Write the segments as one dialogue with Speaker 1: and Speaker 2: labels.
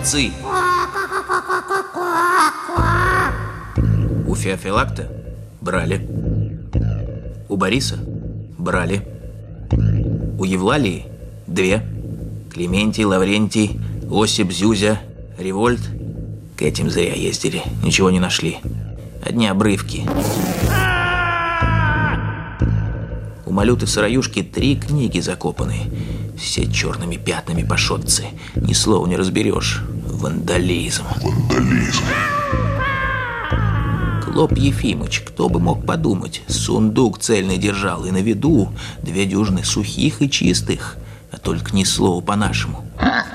Speaker 1: отцы. У Феофилакта брали. У Бориса брали. У Евлалии две. Клементий, Лаврентий, Осип, Зюзя, Револьт. К этим зря ездили, ничего не нашли. Одни обрывки. У Малюты Сыроюшки три книги закопаны. Все черными пятнами пошотцы. Ни слова не разберешь. Вандализм.
Speaker 2: Вандализм.
Speaker 1: Клоп Ефимыч, кто бы мог подумать, сундук цельный держал и на виду две дюжины сухих и чистых, а только ни слова по-нашему. А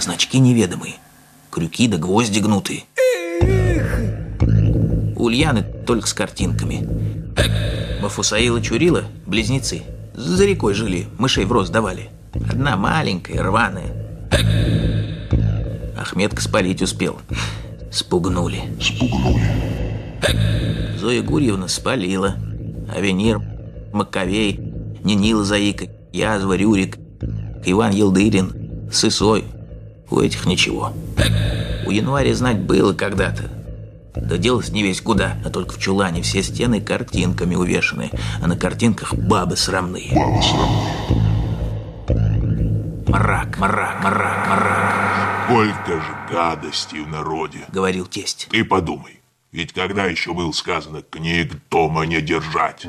Speaker 1: значки неведомые, крюки да гвозди гнутые. Ульяны только с картинками. Мафусаила Чурила – близнецы. За рекой жили, мышей в рост давали. Одна маленькая, рваная. Ахметка спалить успел. Спугнули.
Speaker 2: Спугнули.
Speaker 1: Зоя Гурьевна спалила. Авенир, Маковей, Нинила Заика, Язва, Рюрик, Иван Елдырин, Сысой. У этих ничего. У января знать было когда-то. Да делось не весь куда, а только в чулане все стены картинками увешаны, а на картинках бабы срамные.
Speaker 2: Бабы срамные.
Speaker 1: Мрак, мрак, мрак, мрак.
Speaker 2: Сколько же гадостей в народе,
Speaker 1: говорил тесть.
Speaker 2: Ты подумай, ведь когда еще было сказано книг дома не держать?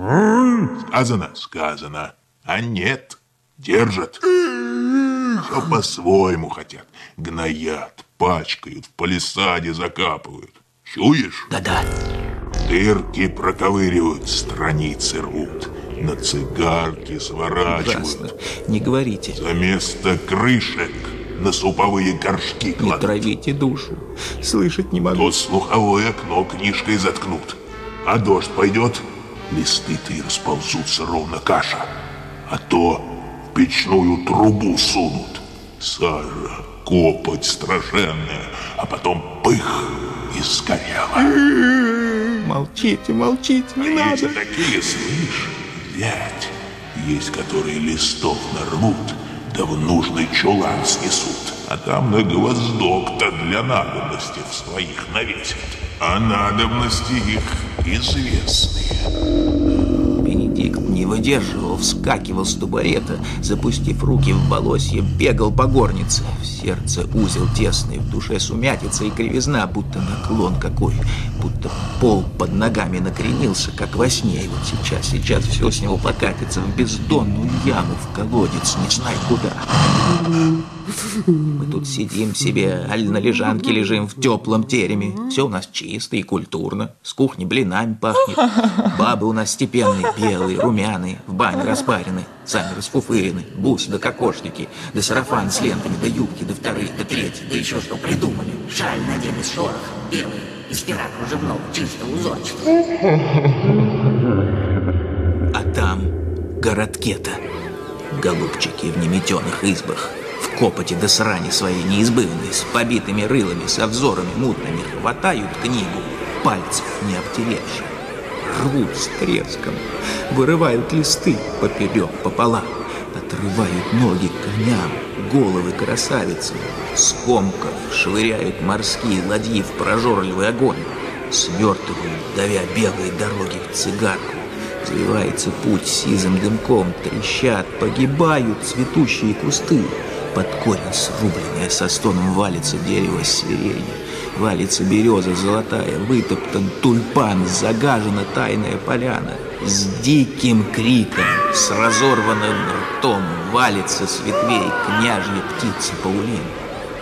Speaker 2: Сказано, сказано, а нет, держат. Все по-своему хотят, гноят, пачкают, в палисаде закапывают. Чуешь?
Speaker 1: Да-да.
Speaker 2: Дырки проковыривают, страницы рвут, на цигарки сворачивают.
Speaker 1: Ужасно. Не говорите.
Speaker 2: За место крышек на суповые горшки кладут.
Speaker 1: Не травите душу. Слышать не могу.
Speaker 2: Тут слуховое окно книжкой заткнут. А дождь пойдет, листы-то и расползутся ровно каша. А то в печную трубу сунут. Сажа, копоть страшенная, а потом пых сгорело.
Speaker 1: Молчите, молчите, не
Speaker 2: а
Speaker 1: надо.
Speaker 2: есть такие, слышь, вять, есть которые листов нарвут, да в нужный чулан снесут. А там на гвоздок-то для надобности в своих навесят. А надобности их известные.
Speaker 1: Выдерживал, вскакивал с тубарета, запустив руки в волосье, бегал по горнице. В сердце узел тесный, в душе сумятица и кривизна, будто наклон какой, будто пол под ногами накренился, как во сне. И вот сейчас, сейчас все с него покатится в бездонную яму, в колодец, не знай куда. Мы тут сидим себе, аль на лежанке лежим в теплом тереме. Все у нас чисто и культурно. С кухни блинами пахнет. Бабы у нас степенные, белые, румяные, в бане распарены, сами расфуфырены, бусы да кокошники, да сарафан с лентами, да юбки, да вторые, да третьи, да еще что придумали.
Speaker 3: Шаль надели с шорохом, белый, из пера кружевного, чисто узорчатого.
Speaker 1: А там городке-то голубчики в неметеных избах, в копоте да сране своей неизбывной, с побитыми рылами, со взорами мутными, хватают книгу, пальцев не обтеревши, рвут с треском, вырывают листы поперек пополам, отрывают ноги коням, головы красавицам, скомков швыряют морские ладьи в прожорливый огонь, свертывают, давя белые дороги в цигарку, Завивается путь сизым дымком, трещат, погибают цветущие кусты. Под корень срубленное со стоном валится дерево свирельни. Валится береза золотая, вытоптан тульпан, загажена тайная поляна. С диким криком, с разорванным ртом валится с ветвей княжья птица Паулин.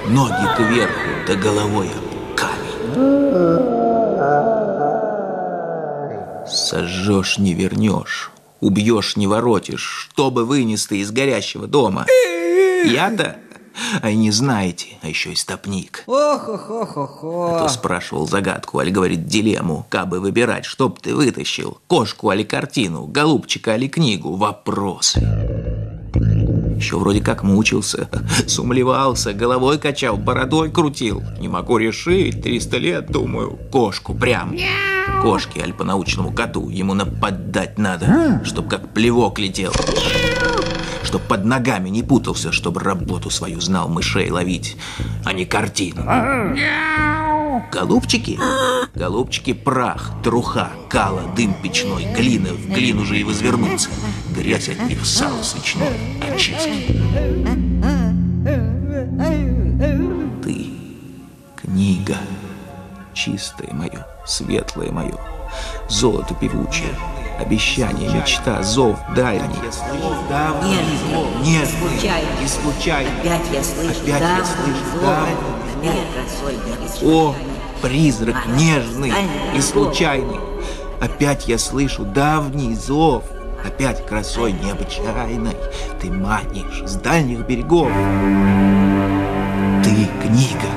Speaker 1: Ноги кверху, да головой об камень. Сожжешь, не вернешь. Убьешь, не воротишь. Что бы вынес ты из горящего дома? Я-то? А не знаете, а еще и стопник.
Speaker 4: Ох-ох-ох-ох.
Speaker 1: А то спрашивал загадку, аль говорит дилемму, кабы выбирать, что б ты вытащил, кошку али картину, голубчика али книгу, вопросы. Еще вроде как мучился, сумлевался, головой качал, бородой крутил. Не могу решить, 300 лет, думаю, кошку прям. Кошке, аль по научному коту, ему нападать надо, чтоб как плевок летел. Чтоб под ногами не путался, чтобы работу свою знал мышей ловить, а не картину. Голубчики? Голубчики прах, труха, кала, дым печной, глина, в глину же и возвернуться. Грязь от них сало сычное, очистки. Ты, книга, чистое мое, светлое мое, золото певучее, обещание, мечта, зов дальний. Нет,
Speaker 3: случайно.
Speaker 1: не случайно.
Speaker 3: Опять я слышу
Speaker 1: Опять я слышу
Speaker 3: и
Speaker 1: О, призрак
Speaker 3: А,
Speaker 1: нежный и случайный. Опять я слышу давний зов. Опять красой необычайной Ты манишь с дальних берегов. Ты книга.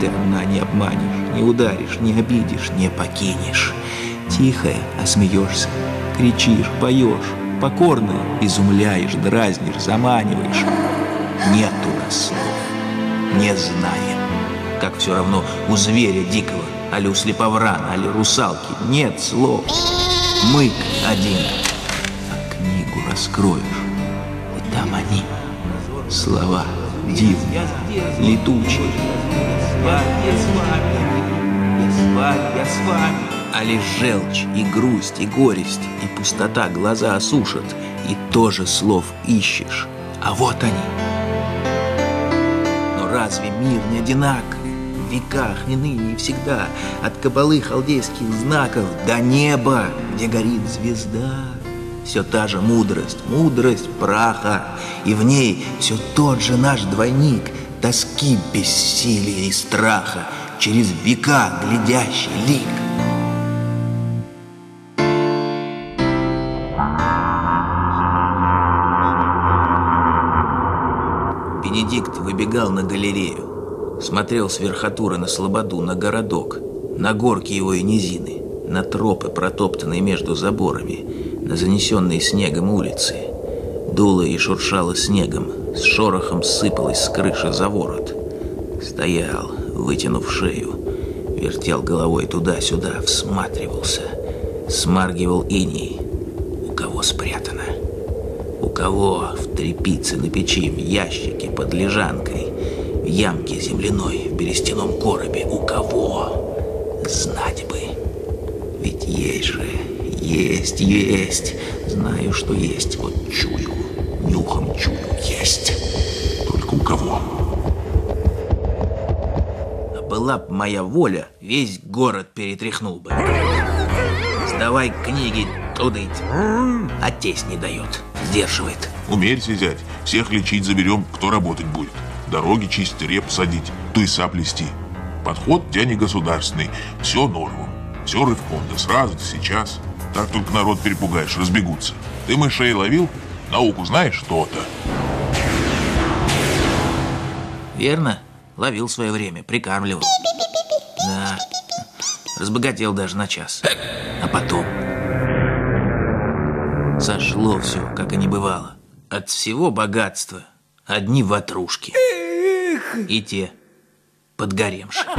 Speaker 1: Ты одна не обманешь, не ударишь, не обидишь, не покинешь. Тихая, а смеешься, кричишь, поешь, покорно изумляешь, дразнишь, заманиваешь. Нету слов, не знаем. Как все равно у зверя дикого, али у слеповрана, али русалки, нет слов. Мы один. А книгу раскроешь, и там они, слова дивные, летучие. Я с вами, я с вами, я с вами. А лишь желчь и грусть, и горесть, и пустота глаза осушат, и тоже слов ищешь. А вот они, но разве мир не одинак? В веках и ныне и всегда От кабалы халдейских знаков До неба, где горит звезда Все та же мудрость, мудрость праха И в ней все тот же наш двойник Тоски, бессилия и страха Через века глядящий лик Бенедикт выбегал на галерею, смотрел с верхотуры на слободу, на городок, на горки его и низины, на тропы, протоптанные между заборами, на занесенные снегом улицы. Дуло и шуршало снегом, с шорохом сыпалось с крыши за ворот. Стоял, вытянув шею, вертел головой туда-сюда, всматривался, смаргивал иней. У кого спрятано? Кого в трепице на печи, в ящике под лежанкой, в ямке земляной, в берестяном коробе? У кого? Знать бы. Ведь есть же, есть, есть. Знаю, что есть, вот чую, нюхом чую, есть.
Speaker 2: Только у кого?
Speaker 1: А была б моя воля, весь город перетряхнул бы. Сдавай книги, тудыть. А тесть не дает, сдерживает.
Speaker 2: Умерься, зять. Всех лечить заберем, кто работать будет. Дороги чистить, реп садить, туйса плести. Подход не государственный. Все норму. Все рывком, да сразу, да сейчас. Так только народ перепугаешь, разбегутся. Ты мышей ловил? Науку знаешь что-то?
Speaker 1: Верно? Ловил свое время, прикармливал. Да. Разбогател даже на час. А потом... Сошло все, как и не бывало. От всего богатства одни ватрушки. И те подгоревшие.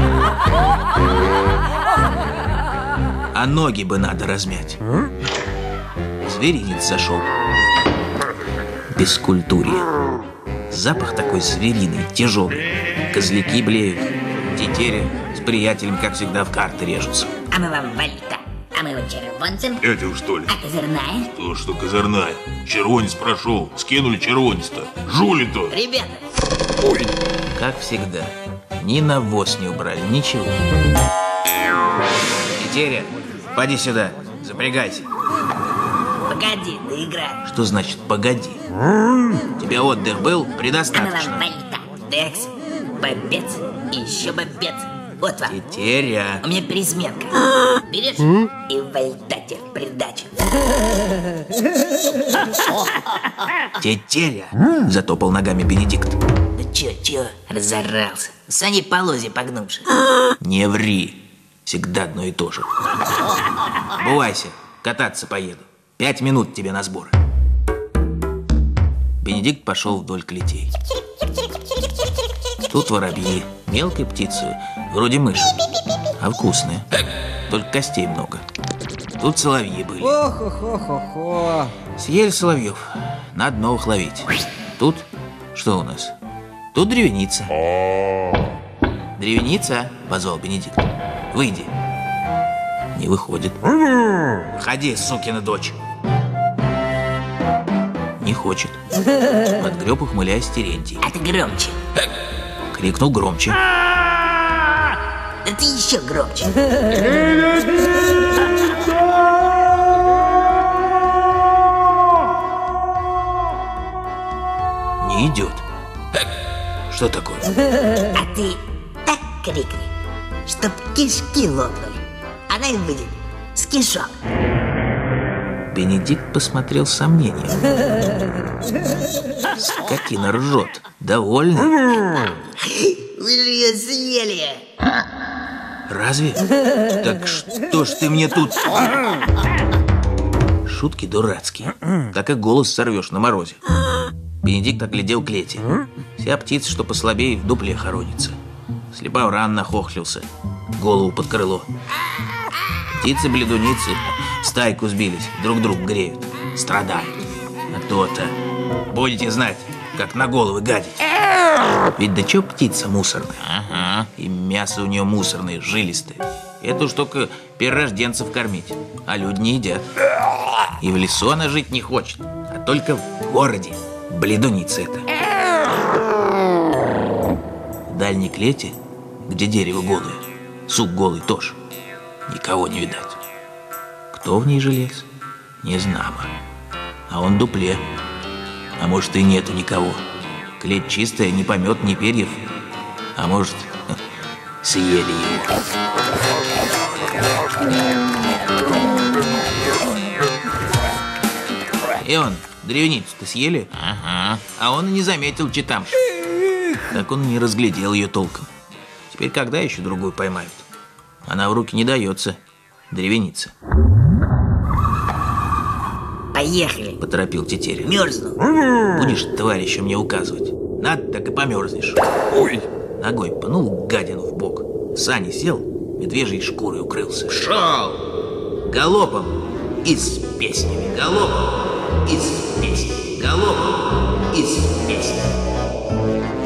Speaker 1: А ноги бы надо размять. Зверинец сошел. Бескультурье. Запах такой звериный, тяжелый. Козляки блеют. Тетери с приятелем, как всегда, в карты режутся.
Speaker 3: А мы вам валита. Мы его червонцем.
Speaker 2: Этим что ли?
Speaker 3: А козырная?
Speaker 2: То, что козырная. Червонец прошел. Скинули червонец-то. Жули-то.
Speaker 3: Ребята,
Speaker 1: Как всегда. Ни навоз не убрали, ничего. Тетеря, поди сюда, запрягайся.
Speaker 3: погоди, доиграем.
Speaker 1: Что значит «погоди»? Тебе отдых был предостаточно.
Speaker 3: валита. Текс, бобец и еще бобец. Вот вам.
Speaker 1: Тетеря,
Speaker 3: У меня пересменка. Берешь и вальтате в придачу.
Speaker 1: тетеря, затопал ногами Бенедикт.
Speaker 3: Да чё, чё, разорался. Сани по лозе погнувши.
Speaker 1: Не ври, всегда одно и то же. Бывайся, кататься поеду. Пять минут тебе на сбор. Бенедикт пошел вдоль клетей. Тут воробьи, мелкой птицы, вроде мыши, а вкусные. Только костей много. Тут соловьи были.
Speaker 4: Ох-ох-ох-ох.
Speaker 1: Съели соловьев. надо новых ловить. Тут что у нас? Тут древеница. Древеница, позвал Бенедикт. Выйди. Не выходит. Выходи, сукина дочь. Не хочет. Отгреб, ухмыляясь, Терентий.
Speaker 3: А ты громче.
Speaker 1: Крикнул громче.
Speaker 3: Да ты еще громче.
Speaker 1: Не идет. Что такое?
Speaker 3: А ты так крикни, чтоб кишки лопнули. Она и выйдет с кишок.
Speaker 1: Бенедикт посмотрел с сомнением. Скотина ржет. Довольно?
Speaker 3: Вы же ее съели.
Speaker 1: Разве? Так что ж ты мне тут... Шутки дурацкие. Так и голос сорвешь на морозе. Бенедикт оглядел клети. Вся птица, что послабее, в дупле хоронится. Слепоран нахохлился. Голову под крыло. Птицы-бледуницы стайку сбились, друг друг греют. Страдают. А то-то. Будете знать, как на головы гадить. Ведь да чё птица мусорная? Ага. И мясо у нее мусорное, жилистое. Уж только перерожденцев кормить. А люди не едят. И в лесу она жить не хочет, а только в городе. Бледуница это. В дальней клете, где дерево голое, сук голый тоже, никого не видать. Кто в ней желез, не знамо. А он дупле. А может и нету никого. Клеть чистая, ни помет, ни перьев. А может, съели его. И он, древницу-то съели? Ага. А он и не заметил читам. Так он не разглядел ее толком. Теперь когда еще другую поймают? Она в руки не дается. Древеница.
Speaker 3: Поехали.
Speaker 1: Поторопил Тетеря.
Speaker 3: Мерзну.
Speaker 1: Будешь товарища мне указывать. Надо, так и померзнешь. Ой! Ногой пнул гадину в бок. Сани сел, медвежьей шкурой укрылся. Шел! Галопом и с песнями. Галопом и с песнями. Галопом и с песнями.